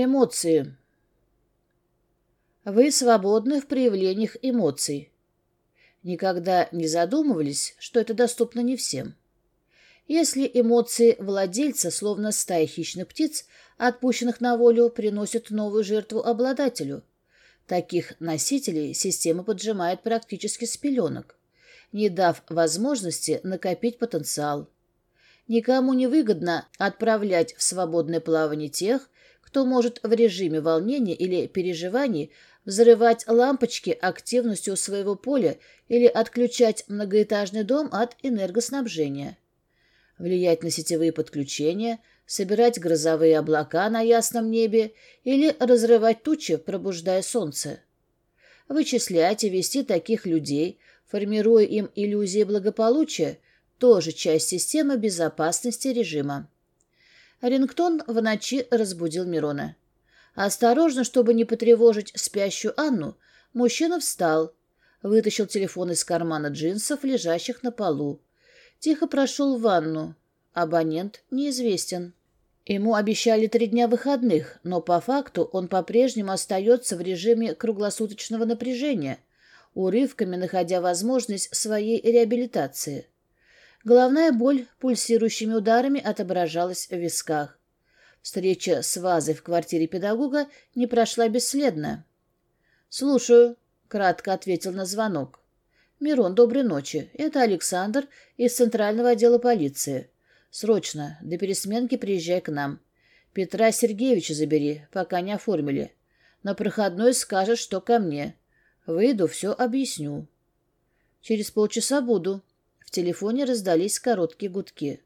Эмоции. Вы свободны в проявлениях эмоций. Никогда не задумывались, что это доступно не всем. Если эмоции владельца, словно стая хищных птиц, отпущенных на волю, приносят новую жертву обладателю, таких носителей система поджимает практически с пеленок, не дав возможности накопить потенциал. Никому не выгодно отправлять в свободное плавание тех, кто может в режиме волнения или переживаний взрывать лампочки активностью своего поля или отключать многоэтажный дом от энергоснабжения. Влиять на сетевые подключения, собирать грозовые облака на ясном небе или разрывать тучи, пробуждая солнце. Вычислять и вести таких людей, формируя им иллюзии благополучия, тоже часть системы безопасности режима. Рингтон в ночи разбудил Мирона. Осторожно, чтобы не потревожить спящую Анну, мужчина встал, вытащил телефон из кармана джинсов, лежащих на полу. Тихо прошел в ванну. Абонент неизвестен. Ему обещали три дня выходных, но по факту он по-прежнему остается в режиме круглосуточного напряжения, урывками находя возможность своей реабилитации. Головная боль пульсирующими ударами отображалась в висках. Встреча с вазой в квартире педагога не прошла бесследно. «Слушаю», — кратко ответил на звонок. «Мирон, доброй ночи. Это Александр из Центрального отдела полиции. Срочно, до пересменки приезжай к нам. Петра Сергеевича забери, пока не оформили. На проходной скажешь, что ко мне. Выйду, все объясню». «Через полчаса буду», в телефоне раздались короткие гудки.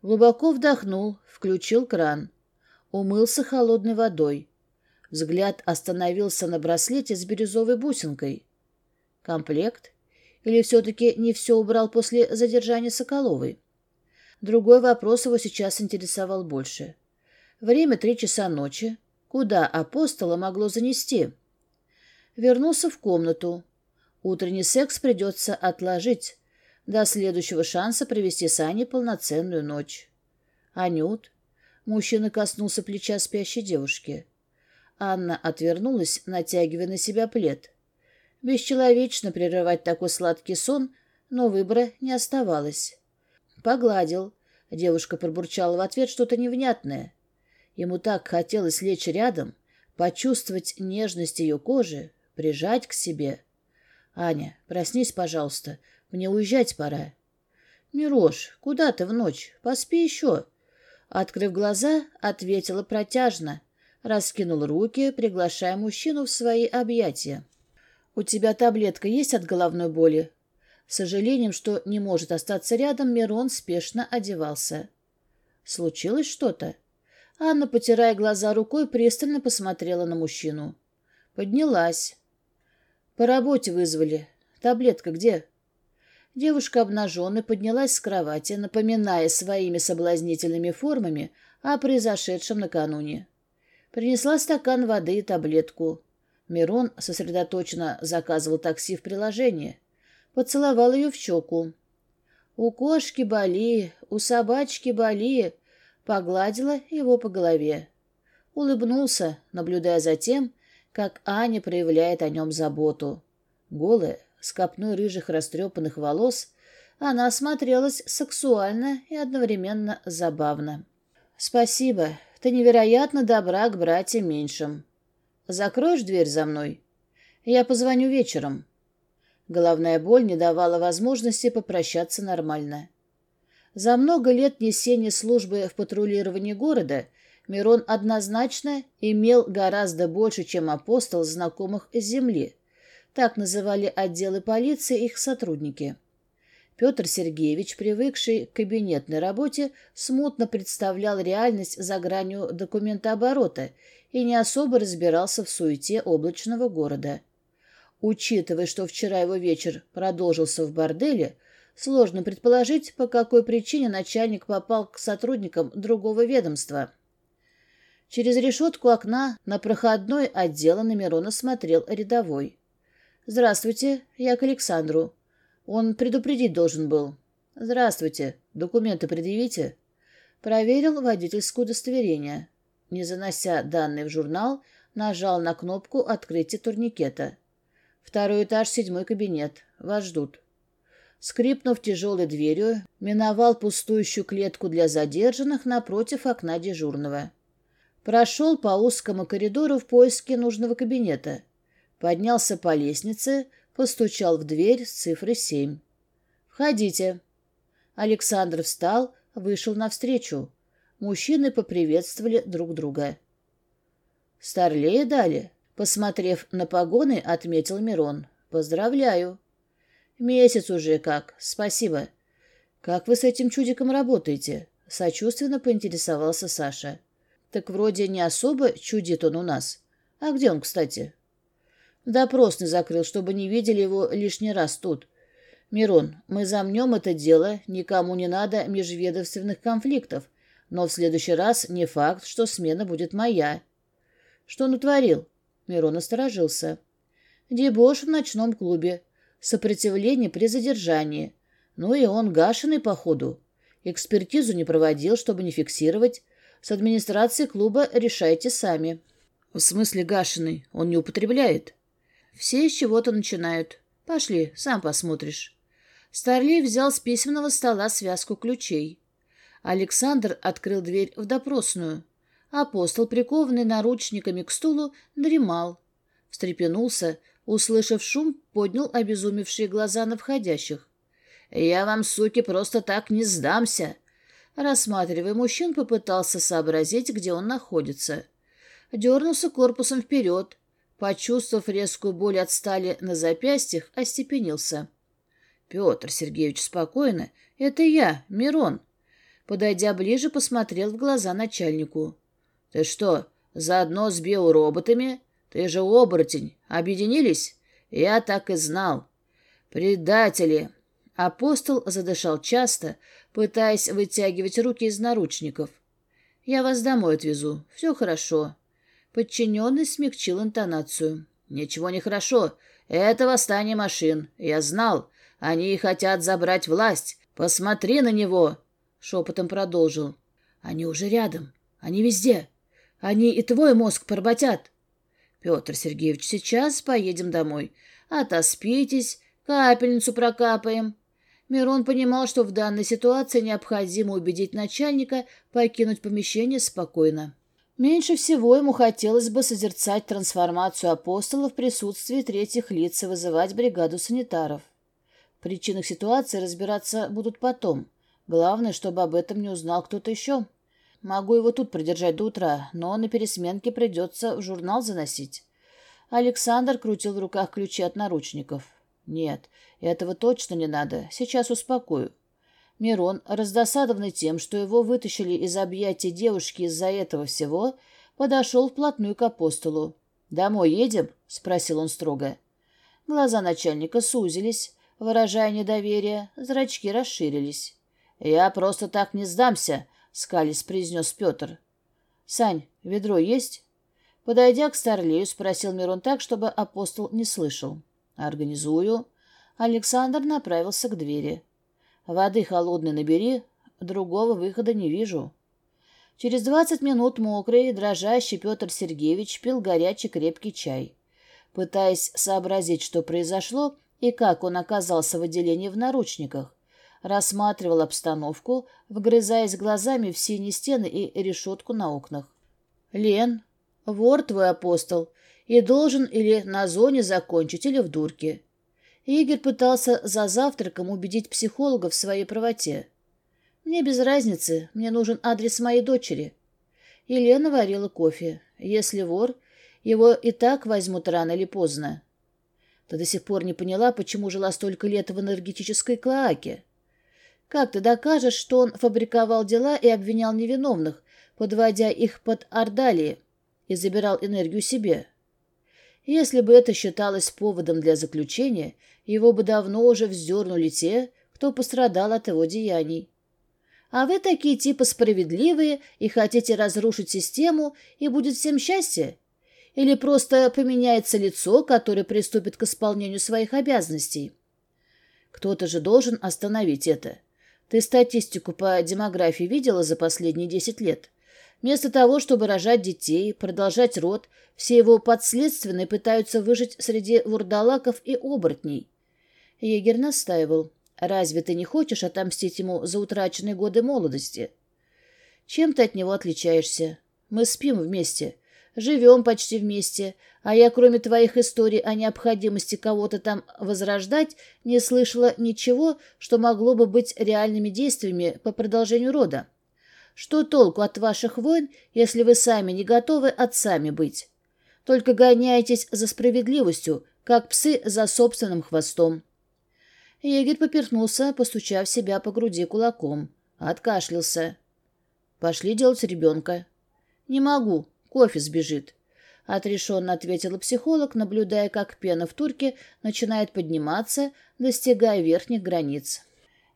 Глубоко вдохнул, включил кран. Умылся холодной водой. Взгляд остановился на браслете с бирюзовой бусинкой. Комплект? Или все-таки не все убрал после задержания Соколовой? Другой вопрос его сейчас интересовал больше. Время три часа ночи. Куда апостола могло занести? Вернулся в комнату. Утренний секс придется отложить, до следующего шанса провести с Аней полноценную ночь. «Анют?» Мужчина коснулся плеча спящей девушки. Анна отвернулась, натягивая на себя плед. Бесчеловечно прерывать такой сладкий сон, но выбора не оставалось. Погладил. Девушка пробурчала в ответ что-то невнятное. Ему так хотелось лечь рядом, почувствовать нежность ее кожи, прижать к себе. «Аня, проснись, пожалуйста. Мне уезжать пора. Мирош, куда ты в ночь? Поспи еще. Открыв глаза, ответила протяжно. Раскинул руки, приглашая мужчину в свои объятия. «У тебя таблетка есть от головной боли?» С сожалением, что не может остаться рядом, Мирон спешно одевался. «Случилось что-то?» Анна, потирая глаза рукой, пристально посмотрела на мужчину. Поднялась. «По работе вызвали. Таблетка где?» Девушка обнаженная поднялась с кровати, напоминая своими соблазнительными формами о произошедшем накануне. Принесла стакан воды и таблетку. Мирон сосредоточенно заказывал такси в приложении. Поцеловал ее в щеку. «У кошки боли, у собачки боли», погладила его по голове. Улыбнулся, наблюдая за тем, как Аня проявляет о нем заботу. Голая, с копной рыжих растрепанных волос, она смотрелась сексуально и одновременно забавно. «Спасибо, ты невероятно добра к братьям меньшим. Закроешь дверь за мной? Я позвоню вечером». Головная боль не давала возможности попрощаться нормально. За много лет несения службы в патрулировании города Мирон однозначно имел гораздо больше, чем апостол знакомых с земли, так называли отделы полиции их сотрудники. Петр Сергеевич, привыкший к кабинетной работе, смутно представлял реальность за гранью документооборота и не особо разбирался в суете облачного города. Учитывая, что вчера его вечер продолжился в борделе, сложно предположить, по какой причине начальник попал к сотрудникам другого ведомства. Через решетку окна на проходной отдела на Мирона смотрел рядовой. «Здравствуйте, я к Александру. Он предупредить должен был». «Здравствуйте. Документы предъявите?» Проверил водительское удостоверение. не занося данные в журнал, нажал на кнопку открытия турникета. Второй этаж, седьмой кабинет. Вас ждут. Скрипнув тяжелой дверью, миновал пустующую клетку для задержанных напротив окна дежурного. Прошел по узкому коридору в поиске нужного кабинета. Поднялся по лестнице, постучал в дверь с цифрой семь. «Входите». Александр встал, вышел навстречу. Мужчины поприветствовали друг друга. «Старлея дали?» Посмотрев на погоны, отметил Мирон. «Поздравляю». «Месяц уже как. Спасибо». «Как вы с этим чудиком работаете?» Сочувственно поинтересовался Саша. «Так вроде не особо чудит он у нас. А где он, кстати?» «Допрос не закрыл, чтобы не видели его лишний раз тут. Мирон, мы замнем это дело, никому не надо межведомственных конфликтов, но в следующий раз не факт, что смена будет моя». «Что натворил?» Мирон осторожился. «Дебош в ночном клубе сопротивление при задержании. Ну и он гашеный, походу. Экспертизу не проводил, чтобы не фиксировать. С администрацией клуба решайте сами. В смысле гашеный? Он не употребляет? Все с чего-то начинают. Пошли, сам посмотришь. Старлей взял с письменного стола связку ключей. Александр открыл дверь в допросную. Апостол, прикованный наручниками к стулу, дремал. Встрепенулся, Услышав шум, поднял обезумевшие глаза на входящих. «Я вам, суки, просто так не сдамся!» Рассматривая мужчин, попытался сообразить, где он находится. Дернулся корпусом вперед. Почувствовав резкую боль от стали на запястьях, остепенился. «Петр Сергеевич, спокойно. Это я, Мирон». Подойдя ближе, посмотрел в глаза начальнику. «Ты что, заодно с биороботами?» Ты же оборотень. Объединились? Я так и знал. Предатели. Апостол задышал часто, пытаясь вытягивать руки из наручников. Я вас домой отвезу. Все хорошо. Подчиненный смягчил интонацию. Ничего не хорошо. Это восстание машин. Я знал. Они хотят забрать власть. Посмотри на него. Шепотом продолжил. Они уже рядом. Они везде. Они и твой мозг поработят. Петр Сергеевич, сейчас поедем домой. Отоспитесь, капельницу прокапаем. Мирон понимал, что в данной ситуации необходимо убедить начальника покинуть помещение спокойно. Меньше всего ему хотелось бы созерцать трансформацию апостола в присутствии третьих лиц и вызывать бригаду санитаров. В причинах ситуации разбираться будут потом. Главное, чтобы об этом не узнал кто-то еще. Могу его тут придержать до утра, но на пересменке придется в журнал заносить. Александр крутил в руках ключи от наручников. Нет, этого точно не надо. Сейчас успокою. Мирон, раздосадованный тем, что его вытащили из объятий девушки из-за этого всего, подошел вплотную к апостолу. «Домой едем?» — спросил он строго. Глаза начальника сузились, выражая недоверие, зрачки расширились. «Я просто так не сдамся», скались произнес Петр. «Сань, ведро есть?» Подойдя к Старлею, спросил Мирон так, чтобы апостол не слышал. «Организую». Александр направился к двери. «Воды холодной набери, другого выхода не вижу». Через двадцать минут мокрый, дрожащий Петр Сергеевич пил горячий крепкий чай. Пытаясь сообразить, что произошло и как он оказался в отделении в наручниках, рассматривал обстановку, вгрызаясь глазами в синие стены и решетку на окнах. «Лен, вор твой апостол, и должен или на зоне закончить, или в дурке». Игорь пытался за завтраком убедить психолога в своей правоте. «Мне без разницы, мне нужен адрес моей дочери». Елена варила кофе. Если вор, его и так возьмут рано или поздно. Ты до сих пор не поняла, почему жила столько лет в энергетической клоаке. Как ты докажешь, что он фабриковал дела и обвинял невиновных, подводя их под ордалии, и забирал энергию себе? Если бы это считалось поводом для заключения, его бы давно уже вздернули те, кто пострадал от его деяний. А вы такие типа справедливые и хотите разрушить систему, и будет всем счастье? Или просто поменяется лицо, которое приступит к исполнению своих обязанностей? Кто-то же должен остановить это. Ты статистику по демографии видела за последние десять лет? Вместо того, чтобы рожать детей, продолжать род, все его подследственные пытаются выжить среди вурдалаков и оборотней. Егерь настаивал. «Разве ты не хочешь отомстить ему за утраченные годы молодости? Чем ты от него отличаешься? Мы спим вместе, живем почти вместе, а я, кроме твоих историй о необходимости кого-то там возрождать, не слышала ничего, что могло бы быть реальными действиями по продолжению рода. Что толку от ваших войн, если вы сами не готовы отцами быть? Только гоняетесь за справедливостью, как псы за собственным хвостом. Егерь поперхнулся, постучав себя по груди кулаком. Откашлялся. «Пошли делать ребенка». «Не могу. Кофе сбежит». Отрешенно ответила психолог, наблюдая, как пена в турке начинает подниматься, достигая верхних границ.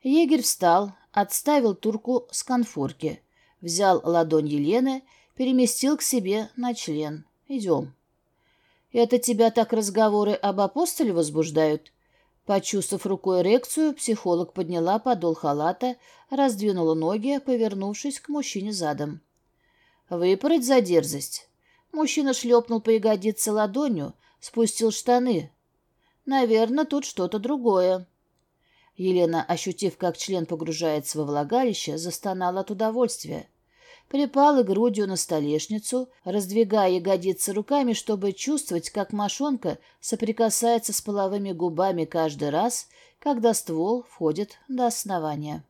Егерь встал, отставил турку с конфорки. Взял ладонь Елены, переместил к себе на член. «Идем». «Это тебя так разговоры об апостоле возбуждают?» Почувствовав рукой эрекцию, психолог подняла подол халата, раздвинула ноги, повернувшись к мужчине задом. «Выпороть за дерзость?» Мужчина шлепнул по ягодице ладонью, спустил штаны. «Наверное, тут что-то другое». Елена, ощутив, как член погружается во влагалище, застонала от удовольствия. Припала грудью на столешницу, раздвигая ягодицы руками, чтобы чувствовать, как мошонка соприкасается с половыми губами каждый раз, когда ствол входит до основания.